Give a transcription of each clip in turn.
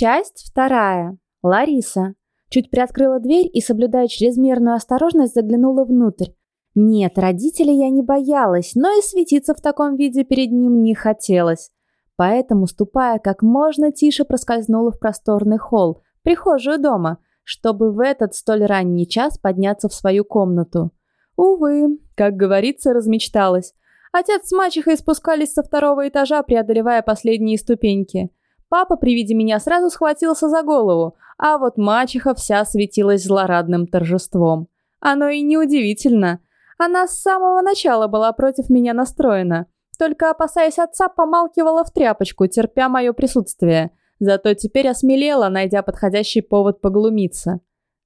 Часть вторая. Лариса. Чуть приоткрыла дверь и, соблюдая чрезмерную осторожность, заглянула внутрь. Нет, родителей я не боялась, но и светиться в таком виде перед ним не хотелось. Поэтому, ступая как можно тише, проскользнула в просторный холл, прихожую дома, чтобы в этот столь ранний час подняться в свою комнату. Увы, как говорится, размечталась. Отец с мачехой спускались со второго этажа, преодолевая последние ступеньки. Папа при виде меня сразу схватился за голову, а вот мачеха вся светилась злорадным торжеством. Оно и неудивительно. Она с самого начала была против меня настроена. Только, опасаясь отца, помалкивала в тряпочку, терпя мое присутствие. Зато теперь осмелела, найдя подходящий повод поглумиться.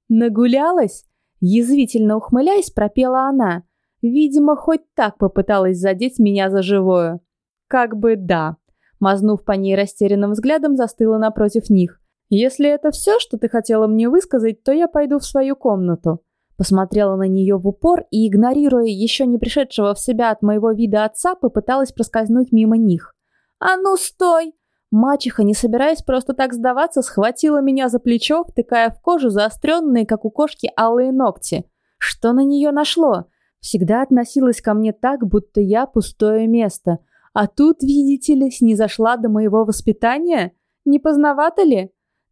«Нагулялась?» Язвительно ухмыляясь, пропела она. Видимо, хоть так попыталась задеть меня за живое. Как бы да. Мазнув по ней растерянным взглядом, застыла напротив них. «Если это все, что ты хотела мне высказать, то я пойду в свою комнату». Посмотрела на нее в упор и, игнорируя еще не пришедшего в себя от моего вида отца, попыталась проскользнуть мимо них. «А ну, стой!» Мачеха, не собираясь просто так сдаваться, схватила меня за плечо, втыкая в кожу заостренные, как у кошки, алые ногти. Что на нее нашло? Всегда относилась ко мне так, будто я пустое место. А тут, видите ли, снизошла до моего воспитания? Не поздновато ли?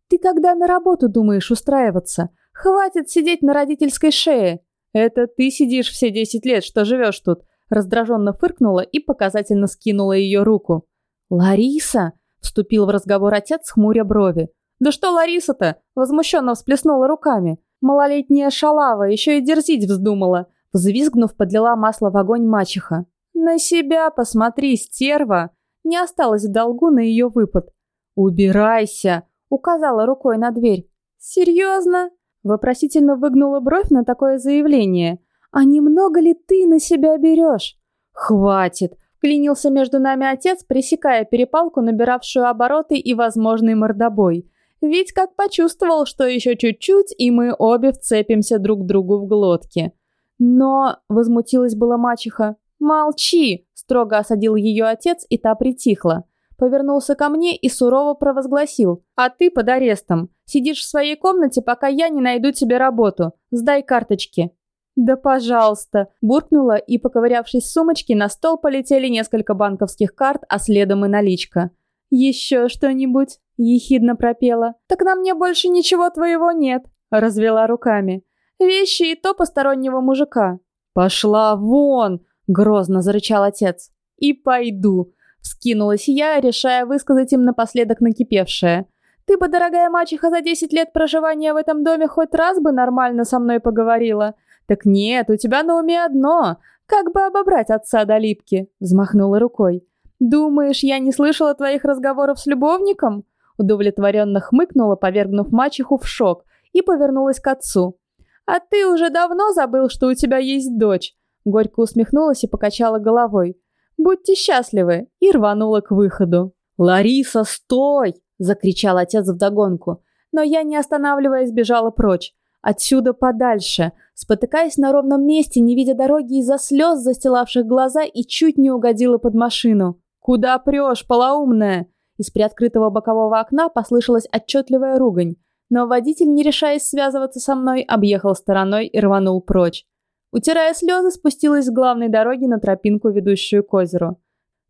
Ты когда на работу думаешь устраиваться? Хватит сидеть на родительской шее. Это ты сидишь все десять лет, что живешь тут. Раздраженно фыркнула и показательно скинула ее руку. Лариса, вступил в разговор отец, хмуря брови. Да что Лариса-то? Возмущенно всплеснула руками. Малолетняя шалава еще и дерзить вздумала. Взвизгнув, подлила масло в огонь мачеха. «На себя посмотри, стерва!» Не осталось в долгу на ее выпад. «Убирайся!» — указала рукой на дверь. «Серьезно?» Вопросительно выгнула бровь на такое заявление. «А немного ли ты на себя берешь?» «Хватит!» — клинился между нами отец, пресекая перепалку, набиравшую обороты и возможный мордобой. Ведь как почувствовал, что еще чуть-чуть, и мы обе вцепимся друг другу в глотки. «Но...» — возмутилась была мачеха. «Молчи!» — строго осадил ее отец, и та притихла. Повернулся ко мне и сурово провозгласил. «А ты под арестом. Сидишь в своей комнате, пока я не найду тебе работу. Сдай карточки». «Да пожалуйста!» – буркнула, и, поковырявшись в сумочке, на стол полетели несколько банковских карт, а следом и наличка. «Еще что-нибудь?» – ехидно пропела. «Так на мне больше ничего твоего нет», – развела руками. «Вещи и то постороннего мужика». «Пошла вон!» Грозно зарычал отец. «И пойду!» Вскинулась я, решая высказать им напоследок накипевшее. «Ты бы, дорогая мачеха, за десять лет проживания в этом доме хоть раз бы нормально со мной поговорила. Так нет, у тебя на уме одно. Как бы обобрать отца до липки?» Взмахнула рукой. «Думаешь, я не слышала твоих разговоров с любовником?» Удовлетворенно хмыкнула, повергнув мачеху в шок, и повернулась к отцу. «А ты уже давно забыл, что у тебя есть дочь. Горько усмехнулась и покачала головой. «Будьте счастливы!» и рванула к выходу. «Лариса, стой!» – закричал отец вдогонку. Но я, не останавливаясь, бежала прочь. Отсюда подальше, спотыкаясь на ровном месте, не видя дороги из-за слез, застилавших глаза, и чуть не угодила под машину. «Куда прешь, полоумная?» Из приоткрытого бокового окна послышалась отчетливая ругань, но водитель, не решаясь связываться со мной, объехал стороной и рванул прочь. Утирая слезы, спустилась с главной дороги на тропинку, ведущую к озеру.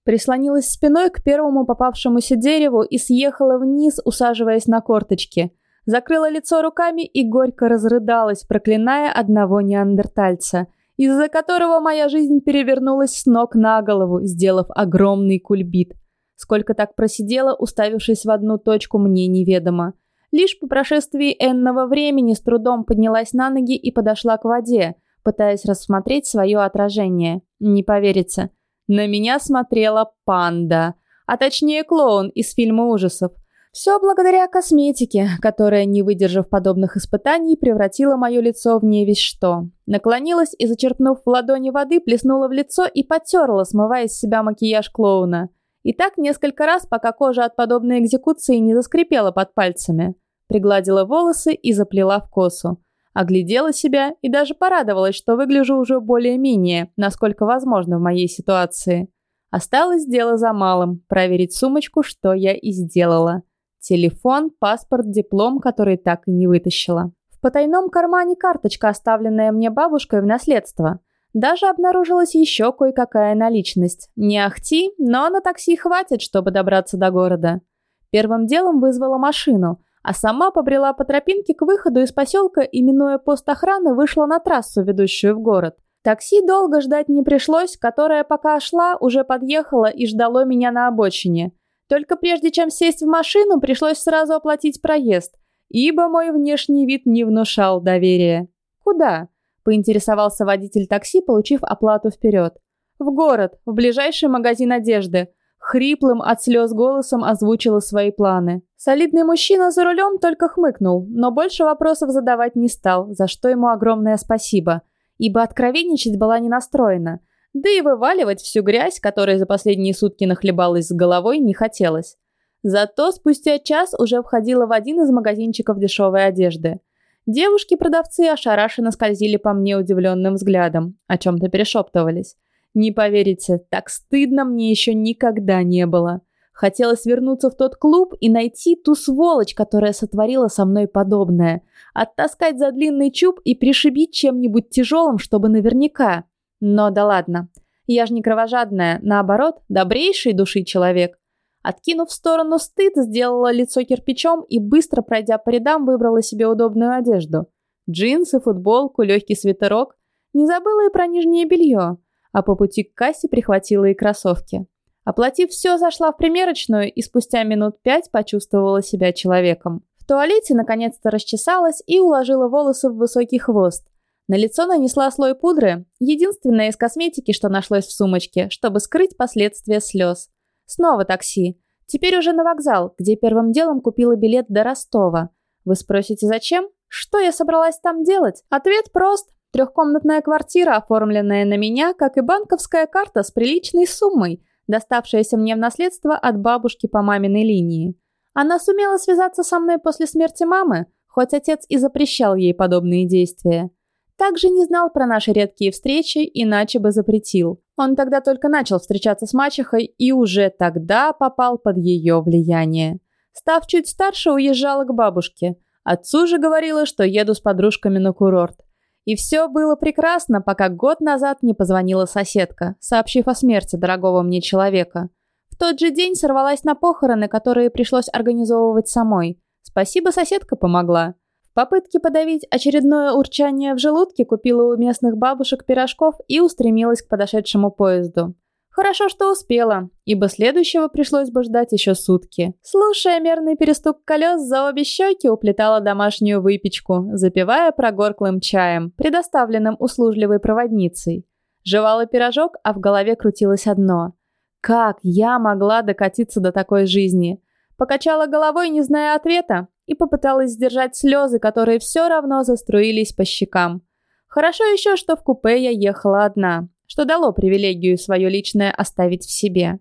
Прислонилась спиной к первому попавшемуся дереву и съехала вниз, усаживаясь на корточки. Закрыла лицо руками и горько разрыдалась, проклиная одного неандертальца, из-за которого моя жизнь перевернулась с ног на голову, сделав огромный кульбит. Сколько так просидела, уставившись в одну точку, мне неведомо. Лишь по прошествии энного времени с трудом поднялась на ноги и подошла к воде – пытаясь рассмотреть свое отражение. Не поверится. На меня смотрела панда, а точнее клоун из фильма ужасов. Все благодаря косметике, которая, не выдержав подобных испытаний, превратила мое лицо в не весь что. Наклонилась и, зачерпнув в ладони воды, плеснула в лицо и потерла, смывая с себя макияж клоуна. И так несколько раз, пока кожа от подобной экзекуции не заскрипела под пальцами. Пригладила волосы и заплела в косу. Оглядела себя и даже порадовалась, что выгляжу уже более-менее, насколько возможно в моей ситуации. Осталось дело за малым – проверить сумочку, что я и сделала. Телефон, паспорт, диплом, который так и не вытащила. В потайном кармане карточка, оставленная мне бабушкой в наследство. Даже обнаружилась еще кое-какая наличность. Не ахти, но на такси хватит, чтобы добраться до города. Первым делом вызвала машину, а сама побрела по тропинке к выходу из поселка и, минуя пост охраны, вышла на трассу, ведущую в город. Такси долго ждать не пришлось, которое пока шла, уже подъехало и ждало меня на обочине. Только прежде чем сесть в машину, пришлось сразу оплатить проезд, ибо мой внешний вид не внушал доверия. «Куда?» – поинтересовался водитель такси, получив оплату вперед. «В город, в ближайший магазин одежды». Хриплым от слез голосом озвучила свои планы. Солидный мужчина за рулем только хмыкнул, но больше вопросов задавать не стал, за что ему огромное спасибо, ибо откровенничать была не настроена – да и вываливать всю грязь, которая за последние сутки нахлебалась с головой, не хотелось. Зато спустя час уже входила в один из магазинчиков дешевой одежды. Девушки-продавцы ошарашенно скользили по мне удивленным взглядом, о чем-то перешептывались. Не поверите, так стыдно мне еще никогда не было. Хотелось вернуться в тот клуб и найти ту сволочь, которая сотворила со мной подобное. Оттаскать за длинный чуб и пришибить чем-нибудь тяжелым, чтобы наверняка. Но да ладно. Я же не кровожадная, наоборот, добрейший души человек. Откинув в сторону стыд, сделала лицо кирпичом и, быстро пройдя по рядам, выбрала себе удобную одежду. Джинсы, футболку, легкий свитерок. Не забыла и про нижнее белье. А по пути к кассе прихватила и кроссовки. Оплатив все, зашла в примерочную и спустя минут пять почувствовала себя человеком. В туалете наконец-то расчесалась и уложила волосы в высокий хвост. На лицо нанесла слой пудры, единственное из косметики, что нашлось в сумочке, чтобы скрыть последствия слез. Снова такси. Теперь уже на вокзал, где первым делом купила билет до Ростова. Вы спросите, зачем? Что я собралась там делать? Ответ прост. Трехкомнатная квартира, оформленная на меня, как и банковская карта с приличной суммой, доставшаяся мне в наследство от бабушки по маминой линии. Она сумела связаться со мной после смерти мамы, хоть отец и запрещал ей подобные действия. Также не знал про наши редкие встречи, иначе бы запретил. Он тогда только начал встречаться с мачехой и уже тогда попал под ее влияние. Став чуть старше, уезжала к бабушке. Отцу же говорила, что еду с подружками на курорт. И все было прекрасно, пока год назад не позвонила соседка, сообщив о смерти дорогого мне человека. В тот же день сорвалась на похороны, которые пришлось организовывать самой. Спасибо, соседка помогла. В попытке подавить очередное урчание в желудке купила у местных бабушек пирожков и устремилась к подошедшему поезду. Хорошо, что успела, ибо следующего пришлось бы ждать еще сутки. Слушая мерный перестук колес, за обе щеки уплетала домашнюю выпечку, запивая прогорклым чаем, предоставленным услужливой проводницей. Жевала пирожок, а в голове крутилось одно. Как я могла докатиться до такой жизни? Покачала головой, не зная ответа, и попыталась сдержать слезы, которые все равно заструились по щекам. Хорошо еще, что в купе я ехала одна, что дало привилегию свое личное оставить в себе.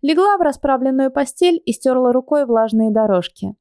Легла в расправленную постель и стерла рукой влажные дорожки.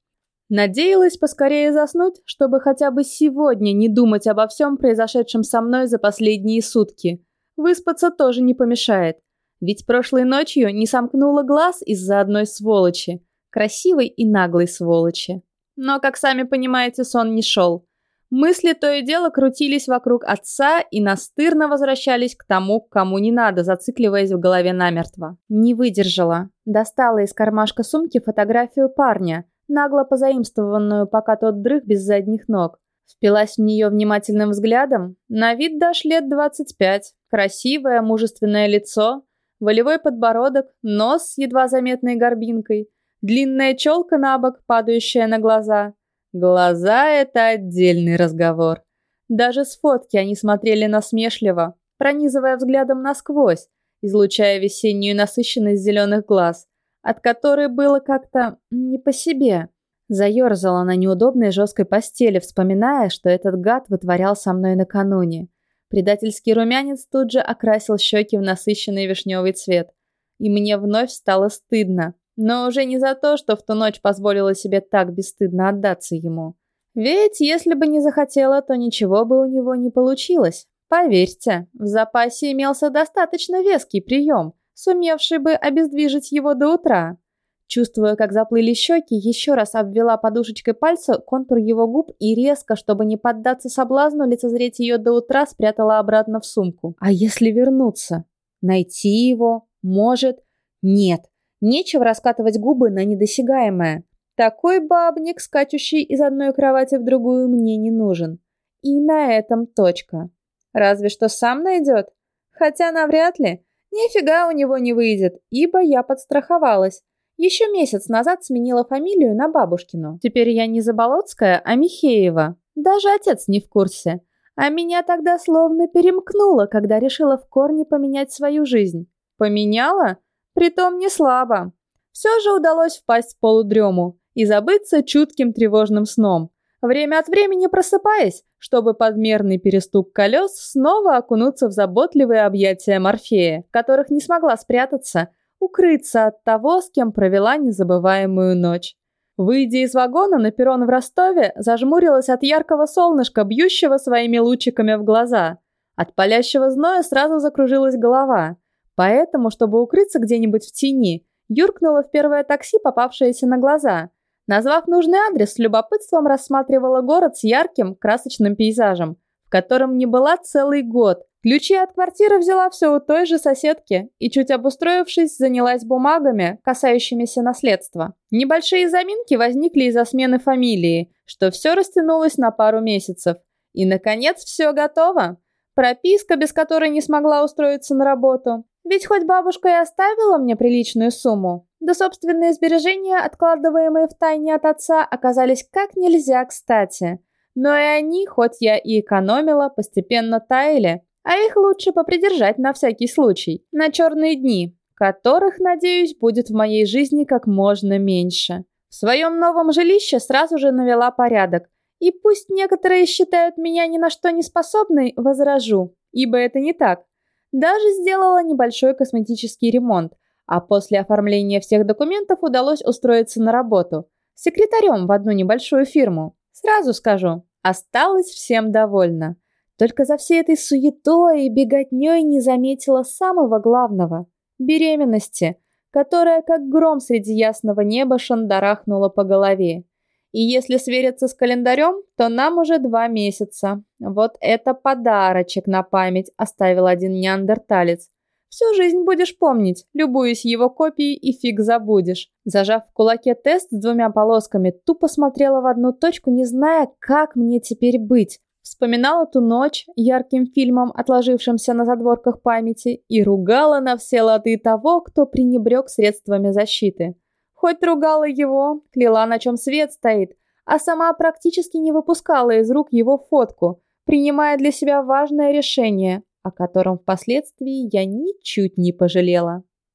Надеялась поскорее заснуть, чтобы хотя бы сегодня не думать обо всем произошедшем со мной за последние сутки. Выспаться тоже не помешает. Ведь прошлой ночью не сомкнула глаз из-за одной сволочи. Красивой и наглой сволочи. Но, как сами понимаете, сон не шел. Мысли то и дело крутились вокруг отца и настырно возвращались к тому, кому не надо, зацикливаясь в голове намертво. Не выдержала. Достала из кармашка сумки фотографию парня, нагло позаимствованную, пока тот дрых без задних ног. Впилась в нее внимательным взглядом. На вид дашь лет 25. Красивое, мужественное лицо, волевой подбородок, нос с едва заметной горбинкой, Длинная челка на бок, падающая на глаза. Глаза — это отдельный разговор. Даже с фотки они смотрели насмешливо, пронизывая взглядом насквозь, излучая весеннюю насыщенность зеленых глаз, от которой было как-то не по себе. Заерзала на неудобной жесткой постели, вспоминая, что этот гад вытворял со мной накануне. Предательский румянец тут же окрасил щеки в насыщенный вишневый цвет. И мне вновь стало стыдно. Но уже не за то, что в ту ночь позволила себе так бесстыдно отдаться ему. Ведь если бы не захотела, то ничего бы у него не получилось. Поверьте, в запасе имелся достаточно веский прием, сумевший бы обездвижить его до утра. Чувствуя, как заплыли щеки, еще раз обвела подушечкой пальца контур его губ и резко, чтобы не поддаться соблазну лицезреть ее до утра, спрятала обратно в сумку. А если вернуться? Найти его? Может? Нет. Нечего раскатывать губы на недосягаемое. Такой бабник, скачущий из одной кровати в другую, мне не нужен. И на этом точка. Разве что сам найдет. Хотя навряд ли. Нифига у него не выйдет, ибо я подстраховалась. Еще месяц назад сменила фамилию на бабушкину. Теперь я не Заболоцкая, а Михеева. Даже отец не в курсе. А меня тогда словно перемкнуло, когда решила в корне поменять свою жизнь. Поменяла? Притом не слабо. Все же удалось впасть в полудрему и забыться чутким тревожным сном, время от времени просыпаясь, чтобы подмерный перестук колес снова окунуться в заботливые объятия Морфея, которых не смогла спрятаться, укрыться от того, с кем провела незабываемую ночь. Выйдя из вагона на перрон в Ростове, зажмурилась от яркого солнышка, бьющего своими лучиками в глаза. От палящего зноя сразу закружилась голова. Поэтому, чтобы укрыться где-нибудь в тени, юркнула в первое такси, попавшееся на глаза. Назвав нужный адрес, с любопытством рассматривала город с ярким, красочным пейзажем, в котором не была целый год. Ключи от квартиры взяла все у той же соседки и, чуть обустроившись, занялась бумагами, касающимися наследства. Небольшие заминки возникли из-за смены фамилии, что все растянулось на пару месяцев. И, наконец, все готово. Прописка, без которой не смогла устроиться на работу. Ведь хоть бабушка и оставила мне приличную сумму, да собственные сбережения, откладываемые в тайне от отца, оказались как нельзя кстати. Но и они, хоть я и экономила, постепенно таяли, а их лучше попридержать на всякий случай, на черные дни, которых, надеюсь, будет в моей жизни как можно меньше. В своем новом жилище сразу же навела порядок, и пусть некоторые считают меня ни на что не способной, возражу, ибо это не так. Даже сделала небольшой косметический ремонт, а после оформления всех документов удалось устроиться на работу. Секретарем в одну небольшую фирму. Сразу скажу, осталась всем довольна. Только за всей этой суетой и беготней не заметила самого главного – беременности, которая как гром среди ясного неба шандарахнула по голове. И если свериться с календарем, то нам уже два месяца. Вот это подарочек на память оставил один неандерталец. Всю жизнь будешь помнить, любуясь его копией и фиг забудешь. Зажав в кулаке тест с двумя полосками, тупо смотрела в одну точку, не зная, как мне теперь быть. Вспоминала ту ночь, ярким фильмом, отложившимся на задворках памяти, и ругала на все лады того, кто пренебрег средствами защиты. Хоть ругала его, кляла, на чем свет стоит, а сама практически не выпускала из рук его фотку, принимая для себя важное решение о котором впоследствии я ничуть не пожалела.